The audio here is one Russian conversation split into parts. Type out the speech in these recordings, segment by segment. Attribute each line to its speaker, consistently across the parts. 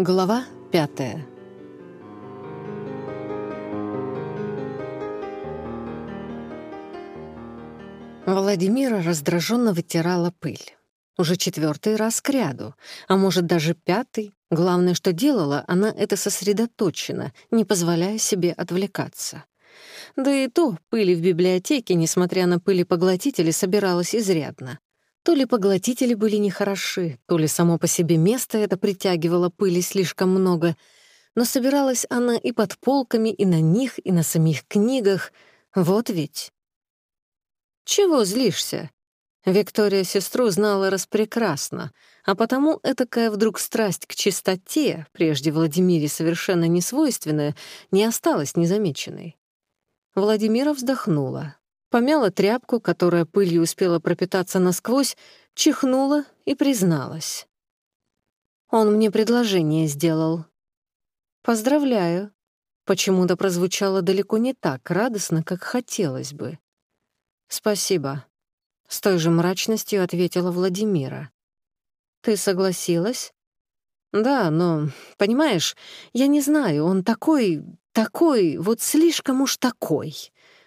Speaker 1: Глава пятая. Владимира раздраженно вытирала пыль. Уже четвертый раз к ряду, а может даже пятый. Главное, что делала, она это сосредоточенно, не позволяя себе отвлекаться. Да и то пыли в библиотеке, несмотря на пыли поглотители, собиралась изрядно. То ли поглотители были нехороши, то ли само по себе место это притягивало пыли слишком много, но собиралась она и под полками, и на них, и на самих книгах. Вот ведь. «Чего злишься?» Виктория сестру знала распрекрасно, а потому этакая вдруг страсть к чистоте, прежде Владимире совершенно несвойственная, не осталась незамеченной. Владимира вздохнула, Помяла тряпку, которая пылью успела пропитаться насквозь, чихнула и призналась. Он мне предложение сделал. «Поздравляю». Почему-то прозвучало далеко не так радостно, как хотелось бы. «Спасибо», — с той же мрачностью ответила Владимира. «Ты согласилась?» «Да, но, понимаешь, я не знаю, он такой, такой, вот слишком уж такой.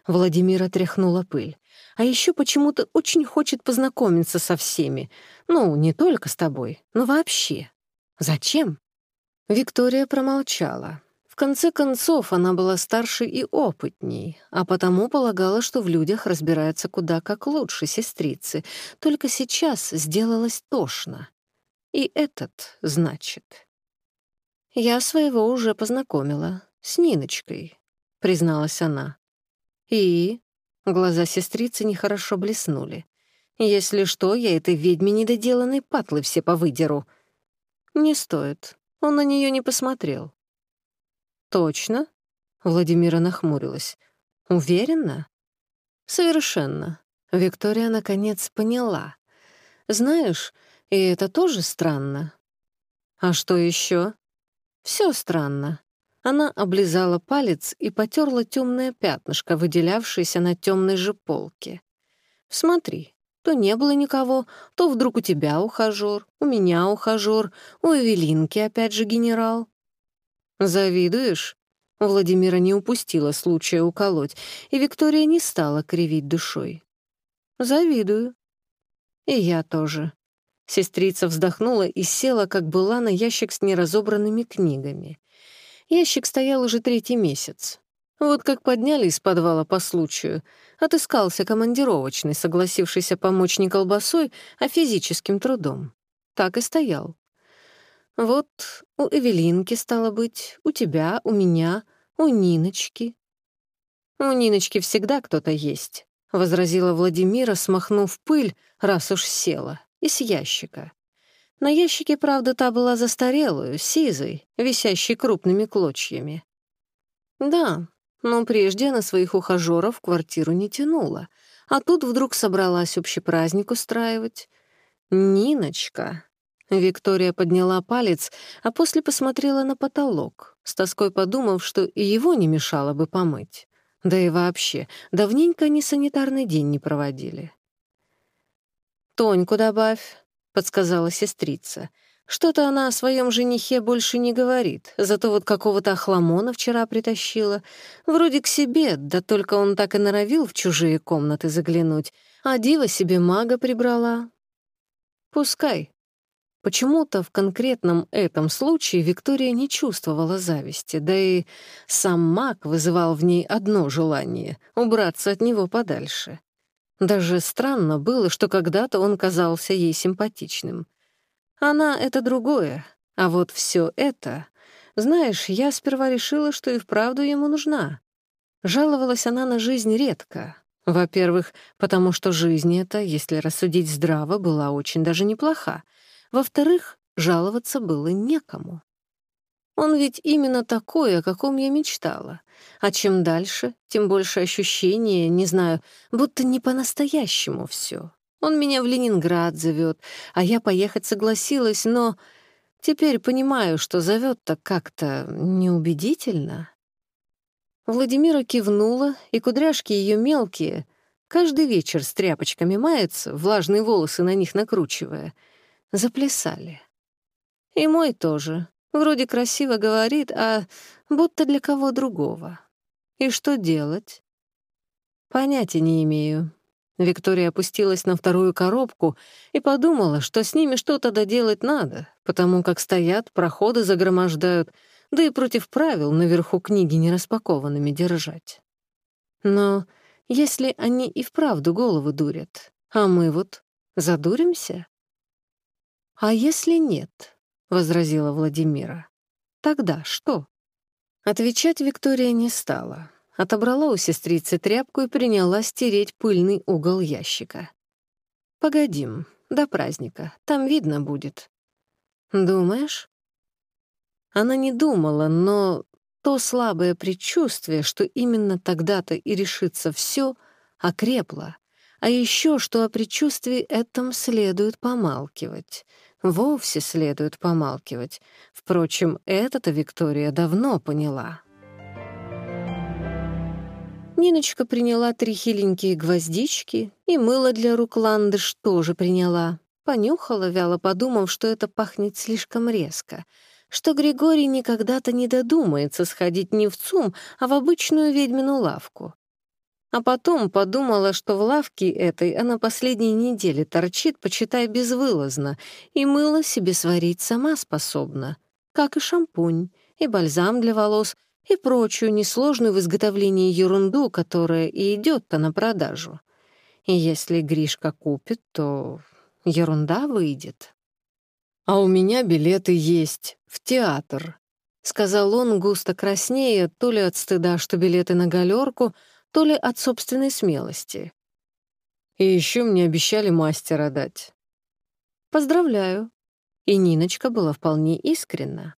Speaker 1: Владимира тряхнула пыль. А еще почему-то очень хочет познакомиться со всеми. Ну, не только с тобой, но вообще. Зачем? Виктория промолчала. В конце концов, она была старше и опытней, а потому полагала, что в людях разбирается куда как лучше сестрицы. Только сейчас сделалось тошно. И этот, значит. «Я своего уже познакомила. С Ниночкой», — призналась она. «И?» Глаза сестрицы нехорошо блеснули. «Если что, я этой ведьме недоделанной патлы все повыдеру». «Не стоит. Он на нее не посмотрел». «Точно?» — Владимира нахмурилась. «Уверена?» «Совершенно». Виктория наконец поняла. «Знаешь, и это тоже странно». «А что еще? Все странно. Она облизала палец и потерла темное пятнышко, выделявшееся на темной же полке. «Смотри, то не было никого, то вдруг у тебя ухажёр, у меня ухажёр, у Эвелинки опять же генерал. «Завидуешь?» Владимира не упустила случая уколоть, и Виктория не стала кривить душой. «Завидую». «И я тоже». Сестрица вздохнула и села, как была, на ящик с неразобранными книгами. Ящик стоял уже третий месяц. Вот как подняли из подвала по случаю, отыскался командировочный, согласившийся помочь не колбасой, а физическим трудом. Так и стоял. Вот у Эвелинки, стало быть, у тебя, у меня, у Ниночки. У Ниночки всегда кто-то есть, — возразила Владимира, смахнув пыль, раз уж села, из ящика. На ящике, правда, та была застарелую, сизой, висящей крупными клочьями. Да, но прежде она своих ухажёров в квартиру не тянула, а тут вдруг собралась общий праздник устраивать. Ниночка, Виктория подняла палец, а после посмотрела на потолок, с тоской подумав, что и его не мешало бы помыть. Да и вообще, давненько они санитарный день не проводили. «Тоньку добавь», — подсказала сестрица. «Что-то она о своем женихе больше не говорит, зато вот какого-то охламона вчера притащила. Вроде к себе, да только он так и норовил в чужие комнаты заглянуть, а дива себе мага прибрала». «Пускай», Почему-то в конкретном этом случае Виктория не чувствовала зависти, да и сам маг вызывал в ней одно желание — убраться от него подальше. Даже странно было, что когда-то он казался ей симпатичным. Она — это другое, а вот все это... Знаешь, я сперва решила, что и вправду ему нужна. Жаловалась она на жизнь редко. Во-первых, потому что жизнь эта, если рассудить здраво, была очень даже неплоха — во-вторых, жаловаться было некому. Он ведь именно такой, о каком я мечтала. А чем дальше, тем больше ощущение, не знаю, будто не по-настоящему все. Он меня в Ленинград зовет, а я поехать согласилась, но теперь понимаю, что зовет так как-то неубедительно. Владимира кивнула, и кудряшки ее мелкие. Каждый вечер с тряпочками мается, влажные волосы на них накручивая. Заплясали. И мой тоже, Вроде красиво говорит, а будто для кого другого. И что делать? Понятия не имею. Виктория опустилась на вторую коробку и подумала, что с ними что-то доделать надо, потому как стоят, проходы загромождают, да и против правил наверху книги нераспакованными держать. Но если они и вправду головы дурят, а мы вот задуримся? А если нет? возразила Владимира. «Тогда что?» Отвечать Виктория не стала. Отобрала у сестрицы тряпку и принялась стереть пыльный угол ящика. «Погодим, до праздника, там видно будет». «Думаешь?» Она не думала, но то слабое предчувствие, что именно тогда-то и решится все, окрепло. А еще что о предчувствии этом следует помалкивать — Вовсе следует помалкивать. Впрочем, это-то Виктория давно поняла. Ниночка приняла три хиленькие гвоздички, и мыло для рук ландыш тоже приняла. Понюхала, вяло подумав, что это пахнет слишком резко, что Григорий никогда-то не додумается сходить не в ЦУМ, а в обычную ведьмину лавку. А потом подумала, что в лавке этой она последние недели торчит, почитай, безвылазно, и мыло себе сварить сама способна, как и шампунь, и бальзам для волос — и прочую несложную в изготовлении ерунду, которая и идет-то на продажу. И если Гришка купит, то ерунда выйдет. «А у меня билеты есть, в театр», — сказал он, густо краснея, то ли от стыда, что билеты на галерку, то ли от собственной смелости. И еще мне обещали мастера дать. «Поздравляю». И Ниночка была вполне искренна.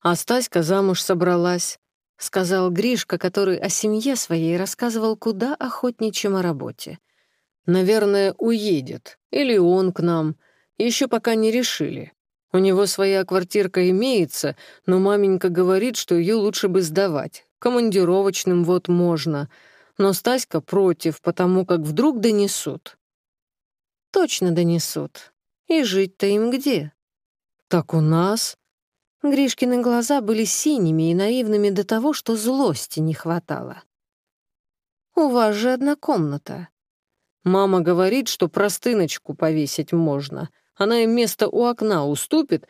Speaker 1: А Стаська замуж собралась, — сказал Гришка, который о семье своей рассказывал куда охотнее, чем о работе. «Наверное, уедет. Или он к нам. Еще пока не решили. У него своя квартирка имеется, но маменька говорит, что ее лучше бы сдавать. Командировочным вот можно. Но Стаська против, потому как вдруг донесут». «Точно донесут. И жить-то им где?» «Так у нас», Гришкины глаза были синими и наивными до того, что злости не хватало. «У вас же одна комната». «Мама говорит, что простыночку повесить можно. Она им место у окна уступит,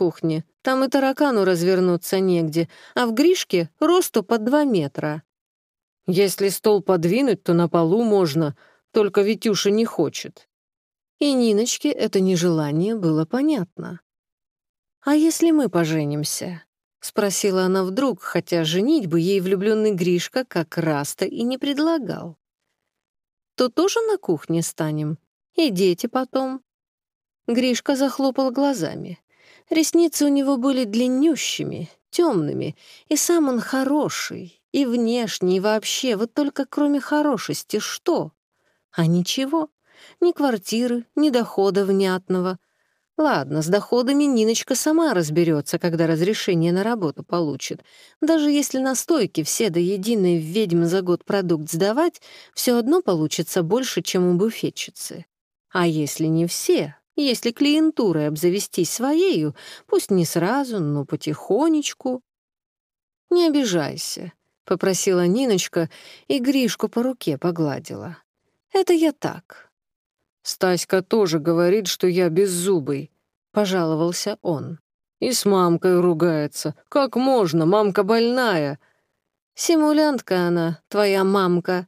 Speaker 1: а я вообще на кухне». Была Ниночка на той кухне. Там и таракану развернуться негде, а в Гришке росту под два метра. Если стол подвинуть, то на полу можно, только Витюша не хочет. И Ниночке это нежелание было понятно. «А если мы поженимся?» — спросила она вдруг, хотя женить бы ей влюбленный Гришка как раз-то и не предлагал. «То тоже на кухне станем? И дети потом?» Гришка захлопал глазами. Ресницы у него были длиннющими, темными, и сам он хороший, и внешний, и вообще, вот только кроме хорошести что? А ничего, ни квартиры, ни дохода внятного. Ладно, с доходами Ниночка сама разберется, когда разрешение на работу получит. Даже если на стойке все до единой ведьм за год продукт сдавать, все одно получится больше, чем у буфетчицы. А если не все, если клиентурой обзавестись своею, пусть не сразу, но потихонечку. Не обижайся, — попросила Ниночка и Гришку по руке погладила. Это я так. Стаська тоже говорит, что я беззубый, — пожаловался он. И с мамкой ругается. Как можно, мамка больная. Симулянтка она, твоя мамка.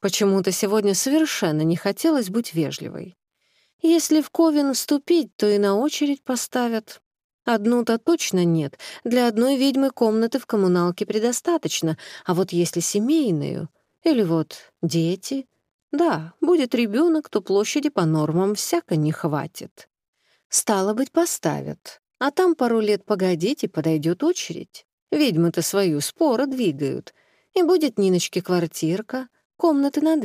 Speaker 1: Почему-то сегодня совершенно не хотелось быть вежливой. Если в Ковен вступить, то и на очередь поставят. Одну-то точно нет. Для одной ведьмы комнаты в коммуналке предостаточно, а вот если семейную, или вот дети, да, будет ребенок, то площади по нормам всяко не хватит. Стало быть, поставят. А там пару лет погодить и подойдет очередь. Ведьмы-то свою споры двигают. И будет Ниночке квартирка, комнаты на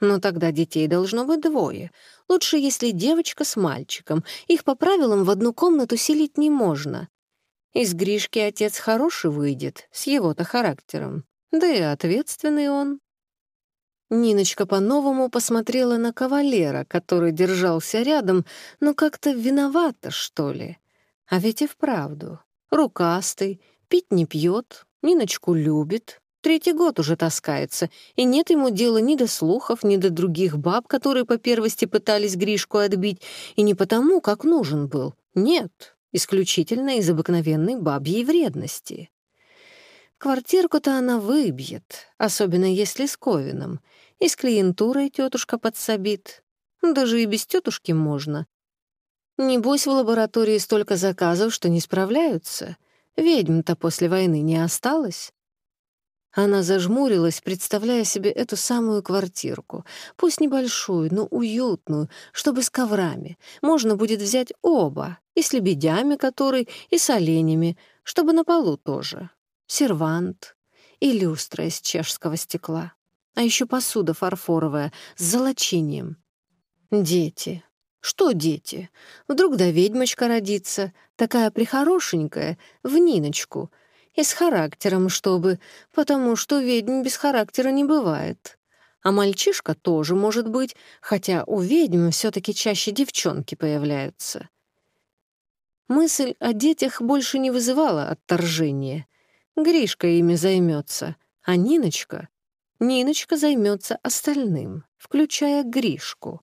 Speaker 1: Но тогда детей должно быть двое. Лучше, если девочка с мальчиком. Их по правилам в одну комнату селить не можно. Из Гришки отец хороший выйдет, с его-то характером. Да и ответственный он. Ниночка по-новому посмотрела на кавалера, который держался рядом, но как-то виновата, что ли. А ведь и вправду. Рукастый, пить не пьет, Ниночку любит, Третий год уже таскается, и нет ему дела ни до слухов, ни до других баб, которые по первости пытались Гришку отбить, и не потому, как нужен был. Нет, исключительно из обыкновенной бабьей вредности. Квартирку-то она выбьет, особенно если с Ковином, и с клиентурой тетушка подсобит. Даже и без тетушки можно. Небось, в лаборатории столько заказов, что не справляются. Ведьм-то после войны не осталось. Она зажмурилась, представляя себе эту самую квартирку. Пусть небольшую, но уютную, чтобы с коврами. Можно будет взять оба, и с лебедями который, и с оленями, чтобы на полу тоже. Сервант и люстра из чешского стекла. А еще посуда фарфоровая с золочением. Дети. Что дети? Вдруг да ведьмочка родится, такая прихорошенькая, в Ниночку — и с характером, чтобы, потому что ведьм без характера не бывает. А мальчишка тоже может быть, хотя у ведьм все таки чаще девчонки появляются. Мысль о детях больше не вызывала отторжения — Гришка ими займется, а Ниночка... Ниночка займется остальным, включая Гришку.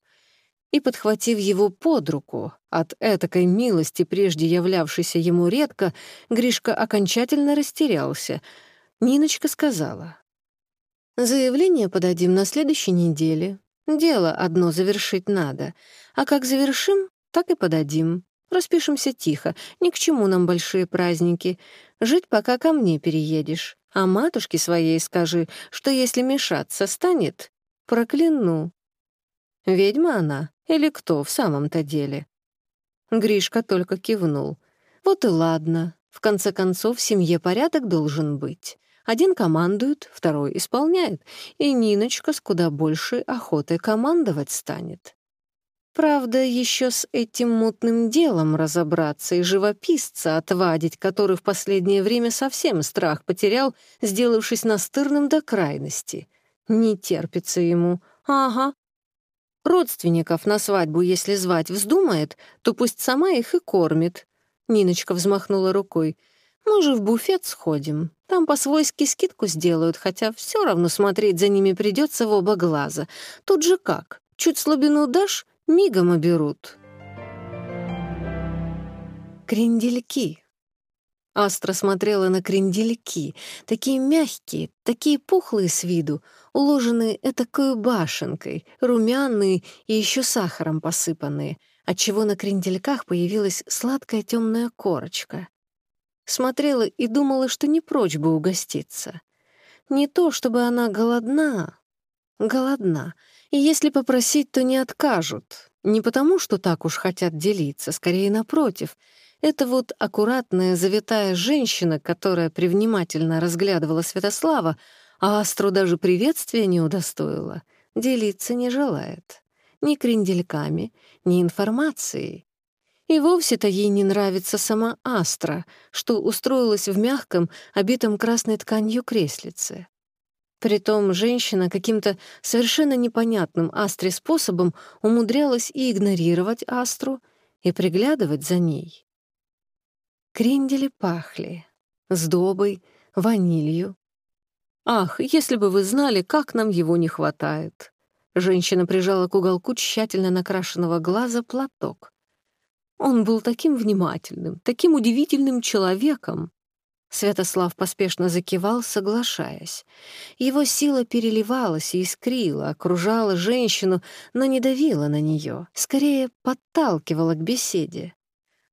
Speaker 1: и, подхватив его под руку, от этакой милости, прежде являвшейся ему редко, Гришка окончательно растерялся. Ниночка сказала. «Заявление подадим на следующей неделе. Дело одно завершить надо. А как завершим, так и подадим. Распишемся тихо, ни к чему нам большие праздники. Жить пока ко мне переедешь. А матушке своей скажи, что если мешаться станет, прокляну, Ведьма она или кто в самом-то деле?» Гришка только кивнул. «Вот и ладно. В конце концов, в семье порядок должен быть. Один командует, второй исполняет, и Ниночка с куда большей охотой командовать станет. Правда, еще с этим мутным делом разобраться и живописца отвадить, который в последнее время совсем страх потерял, сделавшись настырным до крайности. Не терпится ему. Ага. Родственников на свадьбу, если звать вздумает, то пусть сама их и кормит. Ниночка взмахнула рукой. Мы же в буфет сходим. Там по-свойски скидку сделают, хотя все равно смотреть за ними придется в оба глаза. Тут же как? Чуть слабину дашь, мигом оберут. Крендельки. Астра смотрела на крендельки, такие мягкие, такие пухлые с виду, уложенные этакой башенкой, румяные и еще сахаром посыпанные, отчего на крендельках появилась сладкая темная корочка. Смотрела и думала, что не прочь бы угоститься. Не то, чтобы она голодна. Голодна — и если попросить, то не откажут. Не потому, что так уж хотят делиться, скорее напротив. Это вот аккуратная, завитая женщина, которая привнимательно разглядывала Святослава, а Астру даже приветствия не удостоила, делиться не желает. Ни крендельками, ни информацией. И вовсе-то ей не нравится сама Астра, что устроилась в мягком, обитом красной тканью креслице. Притом женщина каким-то совершенно непонятным Астре способом умудрялась и игнорировать Астру, и приглядывать за ней. Крендели пахли сдобой, ванилью. «Ах, если бы вы знали, как нам его не хватает!» Женщина прижала к уголку тщательно накрашенного глаза платок. Он был таким внимательным, таким удивительным человеком. Святослав поспешно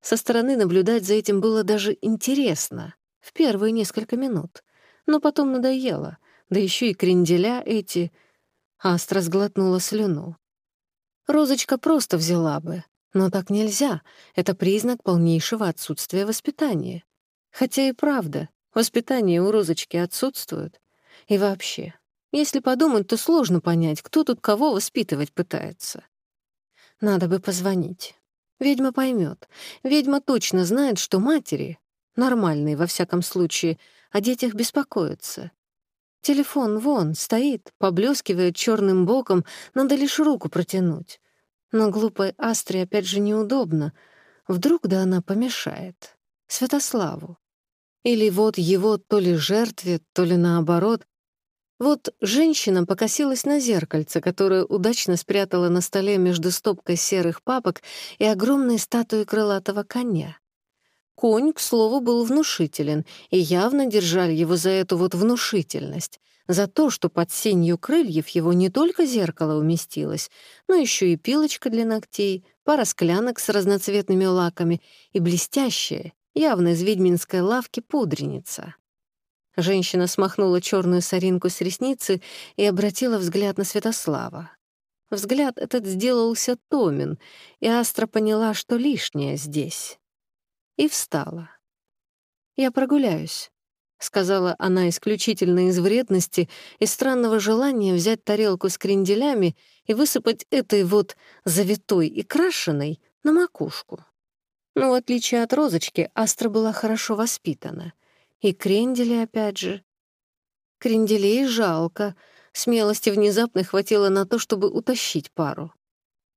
Speaker 1: закивал, соглашаясь. Его сила переливалась и искрила, окружала женщину, но не давила на нее, скорее подталкивала к беседе. Со стороны наблюдать за этим было даже интересно, в первые несколько минут. Но потом надоело, да еще и кренделя эти... Астра сглотнула слюну. Розочка просто взяла бы, но так нельзя, это признак полнейшего отсутствия воспитания. Хотя и правда, воспитание у Розочки отсутствует. И вообще, если подумать, то сложно понять, кто тут кого воспитывать пытается. Надо бы позвонить. Ведьма поймет. Ведьма точно знает, что матери, нормальные во всяком случае, о детях беспокоятся. Телефон вон, стоит, поблескивает черным боком, надо лишь руку протянуть. Но глупой Астре опять же неудобно. Вдруг да она помешает. Святославу. Или вот его то ли жертве, то ли наоборот. Вот женщина покосилась на зеркальце, которое удачно спрятала на столе между стопкой серых папок и огромной статуей крылатого коня. Конь, к слову, был внушителен, и явно держали его за эту вот внушительность, за то, что под сенью крыльев его не только зеркало уместилось, но еще и пилочка для ногтей, пара склянок с разноцветными лаками и блестящая, явно из ведьминской лавки, пудреница. Женщина смахнула черную соринку с ресницы и обратила взгляд на Святослава. Взгляд этот сделался томен, и Астра поняла, что лишнее здесь и встала. «Я прогуляюсь», — сказала она исключительно из вредности и странного желания взять тарелку с кренделями и высыпать этой вот завитой и крашеной на макушку. Но в отличие от розочки, Астра была хорошо воспитана. И крендели опять же. Кренделей жалко. Смелости внезапно хватило на то, чтобы утащить пару.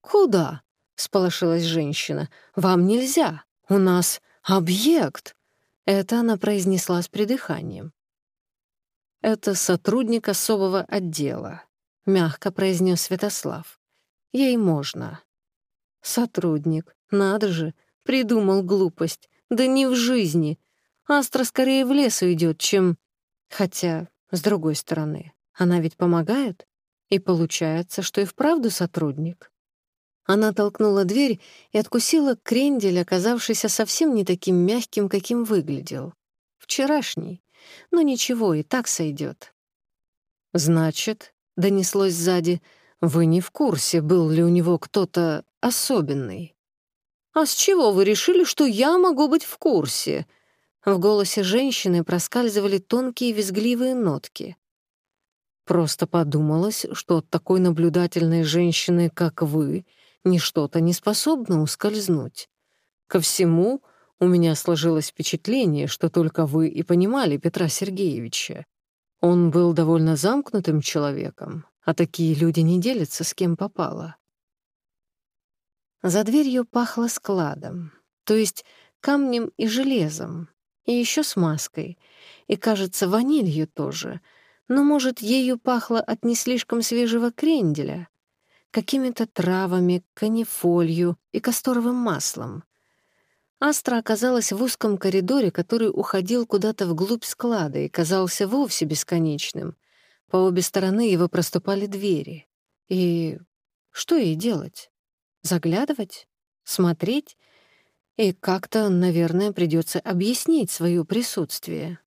Speaker 1: «Куда?» — сполошилась женщина. «Вам нельзя. У нас «Объект!» — это она произнесла с придыханием. «Это сотрудник особого отдела», — мягко произнес Святослав. «Ей можно». «Сотрудник, надо же, придумал глупость. Да не в жизни. Астра скорее в лес уйдет, чем... Хотя, с другой стороны, она ведь помогает, и получается, что и вправду сотрудник. Она толкнула дверь и откусила крендель, оказавшийся совсем не таким мягким, каким выглядел. Вчерашний. Но ничего, и так сойдет. «Значит», — донеслось сзади, — «вы не в курсе, был ли у него кто-то особенный». «А с чего вы решили, что я могу быть в курсе?» В голосе женщины проскальзывали тонкие визгливые нотки. Просто подумалось, что от такой наблюдательной женщины, как вы, ничто-то не способно ускользнуть. Ко всему, у меня сложилось впечатление, что только вы и понимали Петра Сергеевича. Он был довольно замкнутым человеком, а такие люди не делятся с кем попало. За дверью пахло складом, то есть камнем и железом, и еще смазкой, и, кажется, ванилью тоже, но, может, ею пахло от не слишком свежего кренделя, какими-то травами, канифолью и касторовым маслом. Астра оказалась в узком коридоре, который уходил куда-то вглубь склада и казался вовсе бесконечным. По обе стороны его проступали двери. И что ей делать? Заглядывать? Смотреть? И как-то, наверное, придется объяснить свое присутствие.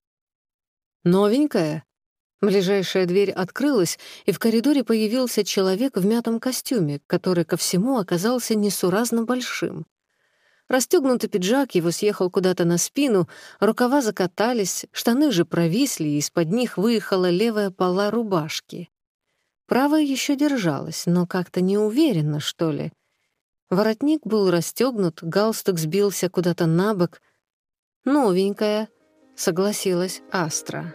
Speaker 1: «Новенькая?» Ближайшая дверь открылась, и в коридоре появился человек в мятом костюме, который ко всему оказался несуразно большим. Расстегнутый пиджак его съехал куда-то на спину, рукава закатались, штаны же провисли, и из-под них выехала левая пола рубашки. Правая еще держалась, но как-то неуверенно, что ли. Воротник был расстегнут, галстук сбился куда-то на бок. «Новенькая», — согласилась Астра.